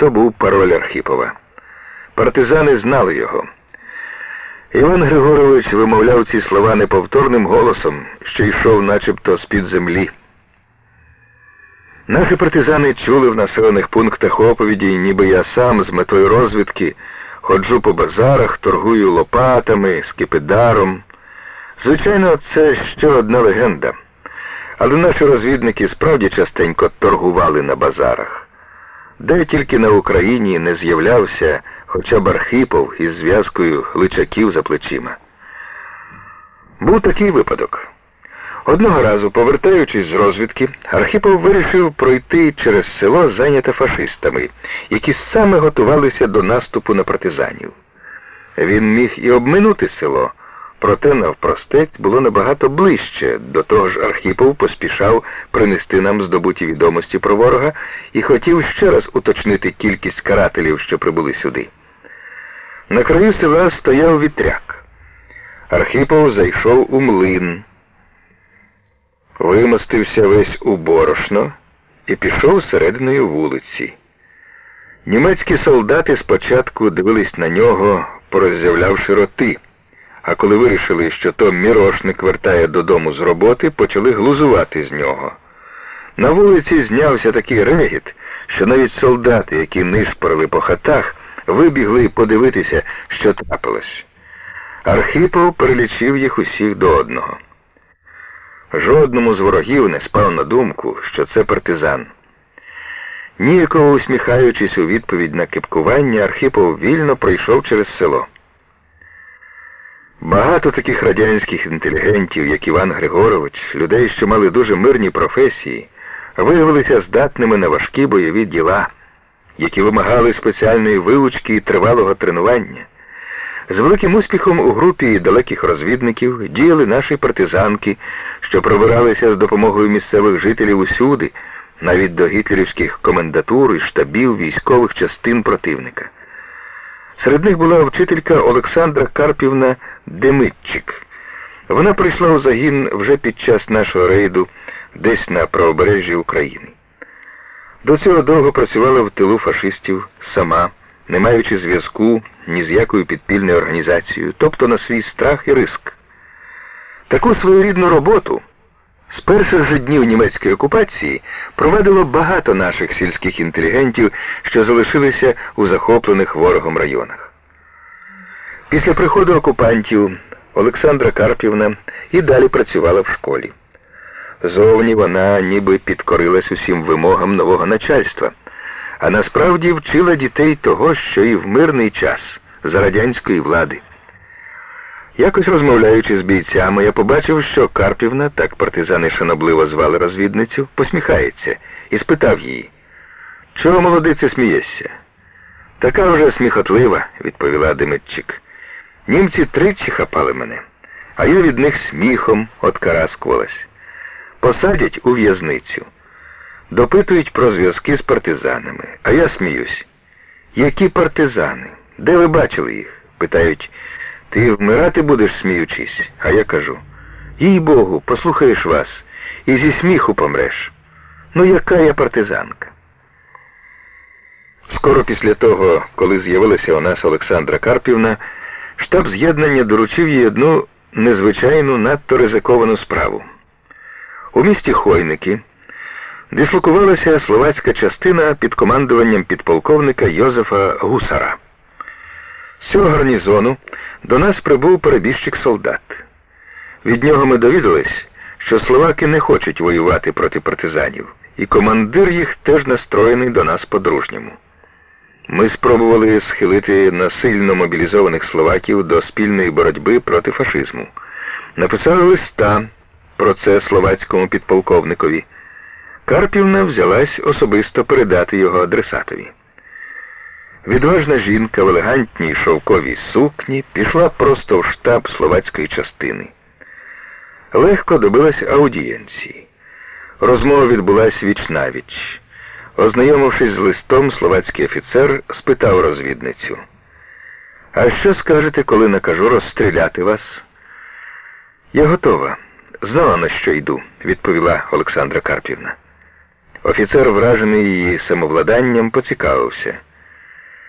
То був пароль Архіпова. Партизани знали його. Іван Григорович вимовляв ці слова неповторним голосом, що йшов начебто з-під землі. Наші партизани чули в населених пунктах оповіді, ніби я сам з метою розвідки ходжу по базарах, торгую лопатами, скипидаром. Звичайно, це ще одна легенда. Але наші розвідники справді частенько торгували на базарах. Де тільки на Україні не з'являвся хоча б Архипов із зв'язкою личаків за плечима. Був такий випадок. Одного разу, повертаючись з розвідки, Архипов вирішив пройти через село, зайняте фашистами, які саме готувалися до наступу на партизанів. Він міг і обминути село, проте навпростець було набагато ближче. До того ж, Архіпов поспішав принести нам здобуті відомості про ворога і хотів ще раз уточнити кількість карателів, що прибули сюди. На краю села стояв вітряк. Архіпов зайшов у млин, вимостився весь у борошно і пішов серединою вулиці. Німецькі солдати спочатку дивились на нього, пороззявлявши роти, а коли вирішили, що то мірошник вертає додому з роботи, почали глузувати з нього. На вулиці знявся такий регіт, що навіть солдати, які нишпорили по хатах, вибігли подивитися, що трапилось. Архипов перелічив їх усіх до одного. Жодному з ворогів не спав на думку, що це партизан. Ніяково усміхаючись у відповідь на кипкування, Архипов вільно пройшов через село. Багато таких радянських інтелігентів, як Іван Григорович, людей, що мали дуже мирні професії, виявилися здатними на важкі бойові діла, які вимагали спеціальної вилучки і тривалого тренування. З великим успіхом у групі далеких розвідників діяли наші партизанки, що пробиралися з допомогою місцевих жителів усюди, навіть до гітлерівських комендатур і штабів військових частин противника. Серед них була вчителька Олександра Карпівна Демитчик. Вона прийшла у загін вже під час нашого рейду десь на правобережжі України. До цього довго працювала в тилу фашистів сама, не маючи зв'язку ні з якою підпільною організацією, тобто на свій страх і риск. Таку своєрідну роботу з перших же днів німецької окупації провадило багато наших сільських інтелігентів, що залишилися у захоплених ворогом районах. Після приходу окупантів Олександра Карпівна і далі працювала в школі. Зовні вона ніби підкорилась усім вимогам нового начальства, а насправді вчила дітей того, що і в мирний час за радянської влади. Якось розмовляючи з бійцями, я побачив, що Карпівна, так партизани шанобливо звали розвідницю, посміхається і спитав її, чого молодиця смієшся? Така вже сміхотлива, відповіла Демитчик. Німці тричі хапали мене, а я від них сміхом откараскувалась. Посадять у в'язницю, допитують про зв'язки з партизанами, а я сміюсь. Які партизани? Де ви бачили їх? питають. Ти вмирати будеш, сміючись, а я кажу, їй Богу, послухаєш вас, і зі сміху помреш. Ну, яка я партизанка? Скоро після того, коли з'явилася у нас Олександра Карпівна, штаб з'єднання доручив їй одну незвичайну надто ризиковану справу. У місті Хойники дислокувалася словацька частина під командуванням підполковника Йозефа Гусара. З цього гарнізону до нас прибув перебіжчик солдат. Від нього ми довідались, що словаки не хочуть воювати проти партизанів, і командир їх теж настроєний до нас по-дружньому. Ми спробували схилити насильно мобілізованих словаків до спільної боротьби проти фашизму. Написали листа про це словацькому підполковникові. Карпівна взялась особисто передати його адресатові. Відважна жінка в елегантній шовковій сукні пішла просто в штаб словацької частини. Легко добилась аудієнції. Розмова відбулась віч навіч. Ознайомившись з листом, словацький офіцер спитав розвідницю. А що скажете, коли накажу розстріляти вас? Я готова. Знала, на що йду, відповіла Олександра Карпівна. Офіцер, вражений її самовладанням, поцікавився.